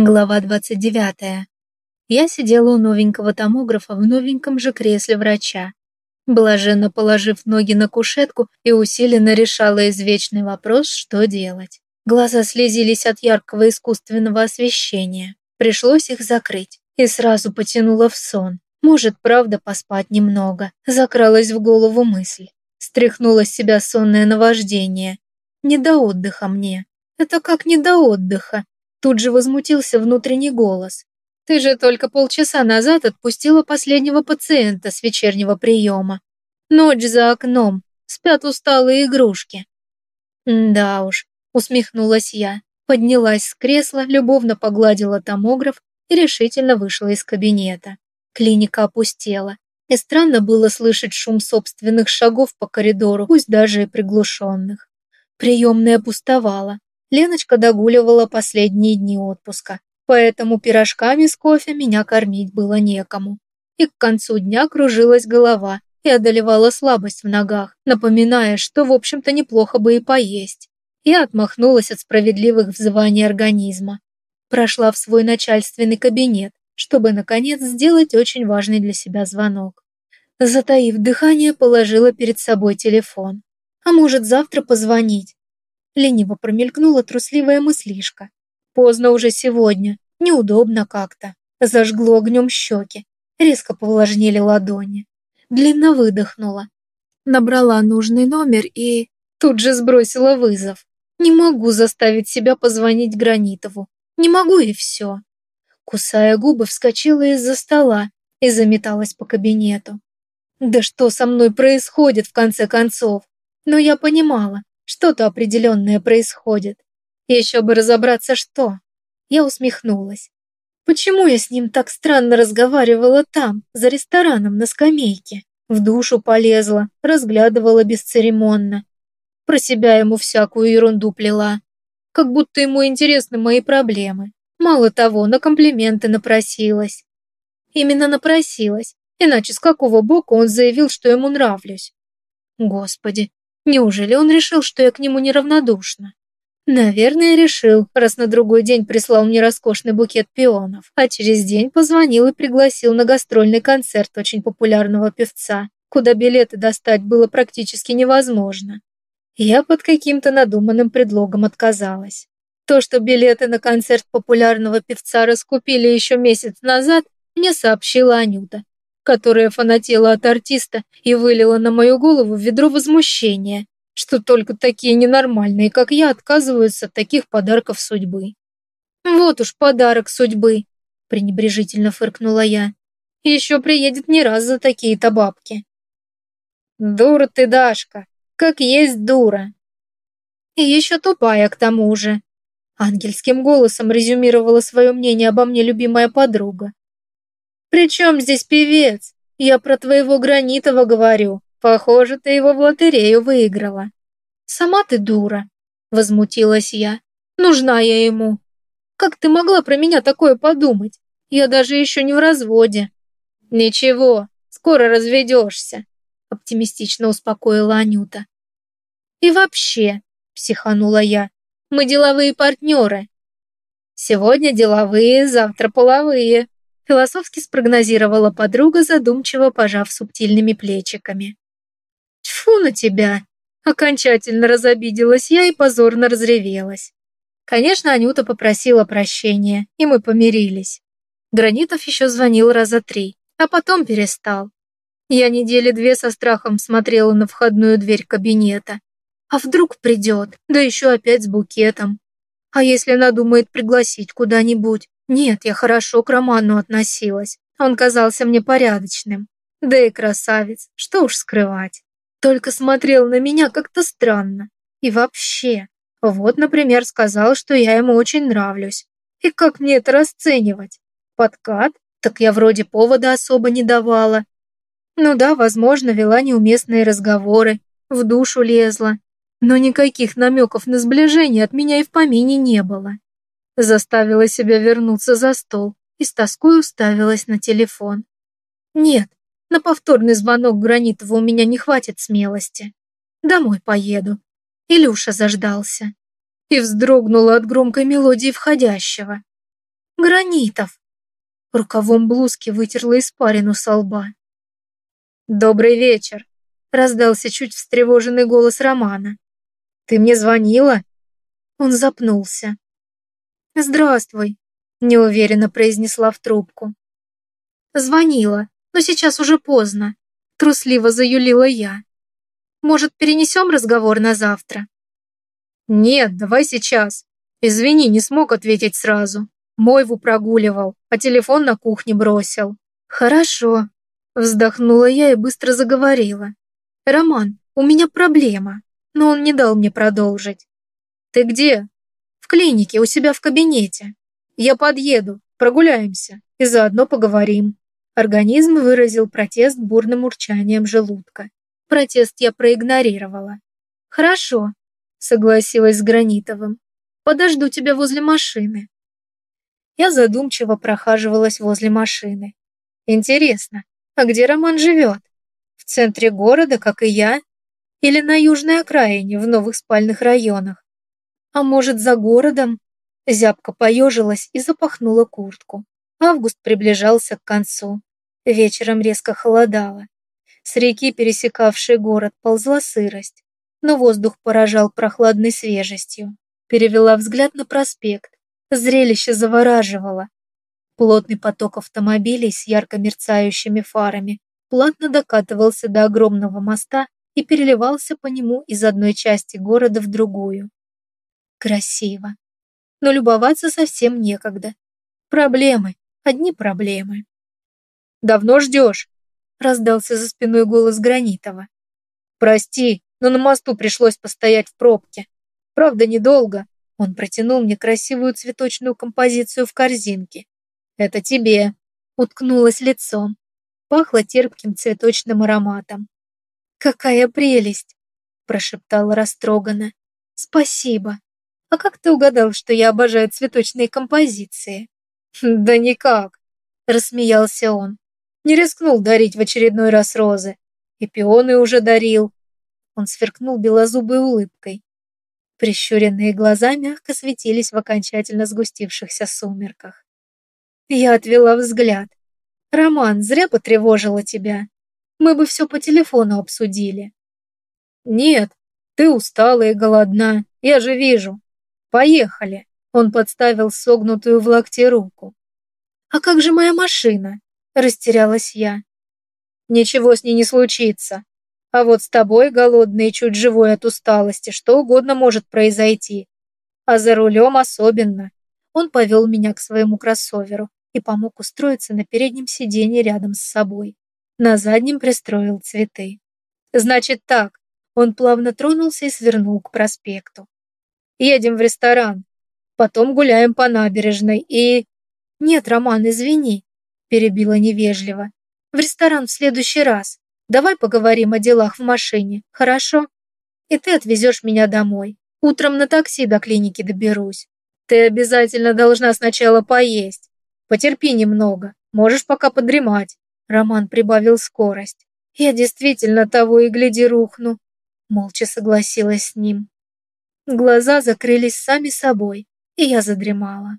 Глава 29. Я сидела у новенького томографа в новеньком же кресле врача. Блаженно положив ноги на кушетку и усиленно решала извечный вопрос, что делать. Глаза слезились от яркого искусственного освещения. Пришлось их закрыть. И сразу потянула в сон. Может, правда, поспать немного. Закралась в голову мысль. Стряхнула с себя сонное наваждение. Не до отдыха мне. Это как не до отдыха. Тут же возмутился внутренний голос. «Ты же только полчаса назад отпустила последнего пациента с вечернего приема. Ночь за окном, спят усталые игрушки». «Да уж», усмехнулась я, поднялась с кресла, любовно погладила томограф и решительно вышла из кабинета. Клиника опустела, и странно было слышать шум собственных шагов по коридору, пусть даже и приглушенных. Приемная пустовала, Леночка догуливала последние дни отпуска, поэтому пирожками с кофе меня кормить было некому. И к концу дня кружилась голова и одолевала слабость в ногах, напоминая, что, в общем-то, неплохо бы и поесть. Я отмахнулась от справедливых взываний организма. Прошла в свой начальственный кабинет, чтобы, наконец, сделать очень важный для себя звонок. Затаив дыхание, положила перед собой телефон. А может, завтра позвонить? Лениво промелькнула трусливая мыслишка. Поздно уже сегодня, неудобно как-то. Зажгло огнем щеки, резко повлажнели ладони. Длинно выдохнула. Набрала нужный номер и тут же сбросила вызов. Не могу заставить себя позвонить Гранитову. Не могу и все. Кусая губы, вскочила из-за стола и заметалась по кабинету. Да что со мной происходит в конце концов? Но я понимала, что-то определенное происходит. Еще бы разобраться, что. Я усмехнулась. Почему я с ним так странно разговаривала там, за рестораном, на скамейке? В душу полезла, разглядывала бесцеремонно. Про себя ему всякую ерунду плела. Как будто ему интересны мои проблемы. Мало того, на комплименты напросилась. Именно напросилась, иначе с какого бока он заявил, что ему нравлюсь? Господи, Неужели он решил, что я к нему неравнодушна? Наверное, решил, раз на другой день прислал мне роскошный букет пионов, а через день позвонил и пригласил на гастрольный концерт очень популярного певца, куда билеты достать было практически невозможно. Я под каким-то надуманным предлогом отказалась. То, что билеты на концерт популярного певца раскупили еще месяц назад, мне сообщила Анюта, которая фанатела от артиста и вылила на мою голову ведро возмущения, что только такие ненормальные, как я, отказываются от таких подарков судьбы. «Вот уж подарок судьбы», – пренебрежительно фыркнула я. «Еще приедет не раз за такие-то бабки». «Дура ты, Дашка, как есть дура». «И еще тупая к тому же», – ангельским голосом резюмировала свое мнение обо мне любимая подруга. «При чем здесь певец? Я про твоего Гранитова говорю. Похоже, ты его в лотерею выиграла». «Сама ты дура», — возмутилась я. «Нужна я ему. Как ты могла про меня такое подумать? Я даже еще не в разводе». «Ничего, скоро разведешься», — оптимистично успокоила Анюта. «И вообще», — психанула я, — «мы деловые партнеры». «Сегодня деловые, завтра половые», философски спрогнозировала подруга, задумчиво пожав субтильными плечиками. «Тьфу на тебя!» Окончательно разобиделась я и позорно разревелась. Конечно, Анюта попросила прощения, и мы помирились. Гранитов еще звонил раза три, а потом перестал. Я недели две со страхом смотрела на входную дверь кабинета. А вдруг придет, да еще опять с букетом. А если надумает пригласить куда-нибудь? Нет, я хорошо к Роману относилась. Он казался мне порядочным. Да и красавец, что уж скрывать. Только смотрел на меня как-то странно. И вообще, вот, например, сказал, что я ему очень нравлюсь. И как мне это расценивать? Подкат? Так я вроде повода особо не давала. Ну да, возможно, вела неуместные разговоры, в душу лезла. Но никаких намеков на сближение от меня и в помине не было. Заставила себя вернуться за стол и с тоской уставилась на телефон. Нет, на повторный звонок Гранитова у меня не хватит смелости. Домой поеду. Илюша заждался. И вздрогнула от громкой мелодии входящего. Гранитов. Рукавом блузки вытерла испарину со лба. «Добрый вечер», — раздался чуть встревоженный голос Романа. «Ты мне звонила?» Он запнулся. «Здравствуй», — неуверенно произнесла в трубку. «Звонила, но сейчас уже поздно», — трусливо заюлила я. «Может, перенесем разговор на завтра?» «Нет, давай сейчас. Извини, не смог ответить сразу. Мойву прогуливал, а телефон на кухне бросил». «Хорошо», — вздохнула я и быстро заговорила. «Роман, у меня проблема», но он не дал мне продолжить. «Ты где?» «В клинике, у себя в кабинете». «Я подъеду, прогуляемся и заодно поговорим». Организм выразил протест бурным урчанием желудка. Протест я проигнорировала. «Хорошо», — согласилась с Гранитовым. «Подожду тебя возле машины». Я задумчиво прохаживалась возле машины. Интересно, а где Роман живет? В центре города, как и я? Или на южной окраине, в новых спальных районах? А может, за городом? Зябко поежилась и запахнула куртку. Август приближался к концу. Вечером резко холодало. С реки, пересекавшей город, ползла сырость, но воздух поражал прохладной свежестью. Перевела взгляд на проспект. Зрелище завораживало. Плотный поток автомобилей с ярко мерцающими фарами плавно докатывался до огромного моста и переливался по нему из одной части города в другую. Красиво. Но любоваться совсем некогда. Проблемы, одни проблемы. «Давно ждешь?» — раздался за спиной голос Гранитова. «Прости, но на мосту пришлось постоять в пробке. Правда, недолго, он протянул мне красивую цветочную композицию в корзинке. «Это тебе!» Уткнулась лицом. Пахло терпким цветочным ароматом. «Какая прелесть!» Прошептала растроганно. «Спасибо. А как ты угадал, что я обожаю цветочные композиции?» «Да никак!» Рассмеялся он. Не рискнул дарить в очередной раз розы. И пионы уже дарил. Он сверкнул белозубой улыбкой. Прищуренные глаза мягко светились в окончательно сгустившихся сумерках. Я отвела взгляд. «Роман, зря потревожила тебя. Мы бы все по телефону обсудили». «Нет, ты устала и голодна, я же вижу. Поехали!» Он подставил согнутую в локте руку. «А как же моя машина?» Растерялась я. «Ничего с ней не случится. А вот с тобой, голодный и чуть живой от усталости, что угодно может произойти. А за рулем особенно. Он повел меня к своему кроссоверу и помог устроиться на переднем сиденье рядом с собой. На заднем пристроил цветы. Значит так, он плавно тронулся и свернул к проспекту. Едем в ресторан, потом гуляем по набережной и... Нет, Роман, извини, перебила невежливо. В ресторан в следующий раз. Давай поговорим о делах в машине, хорошо? И ты отвезешь меня домой. Утром на такси до клиники доберусь. Ты обязательно должна сначала поесть. Потерпи немного, можешь пока подремать. Роман прибавил скорость. Я действительно того и гляди рухну. Молча согласилась с ним. Глаза закрылись сами собой, и я задремала.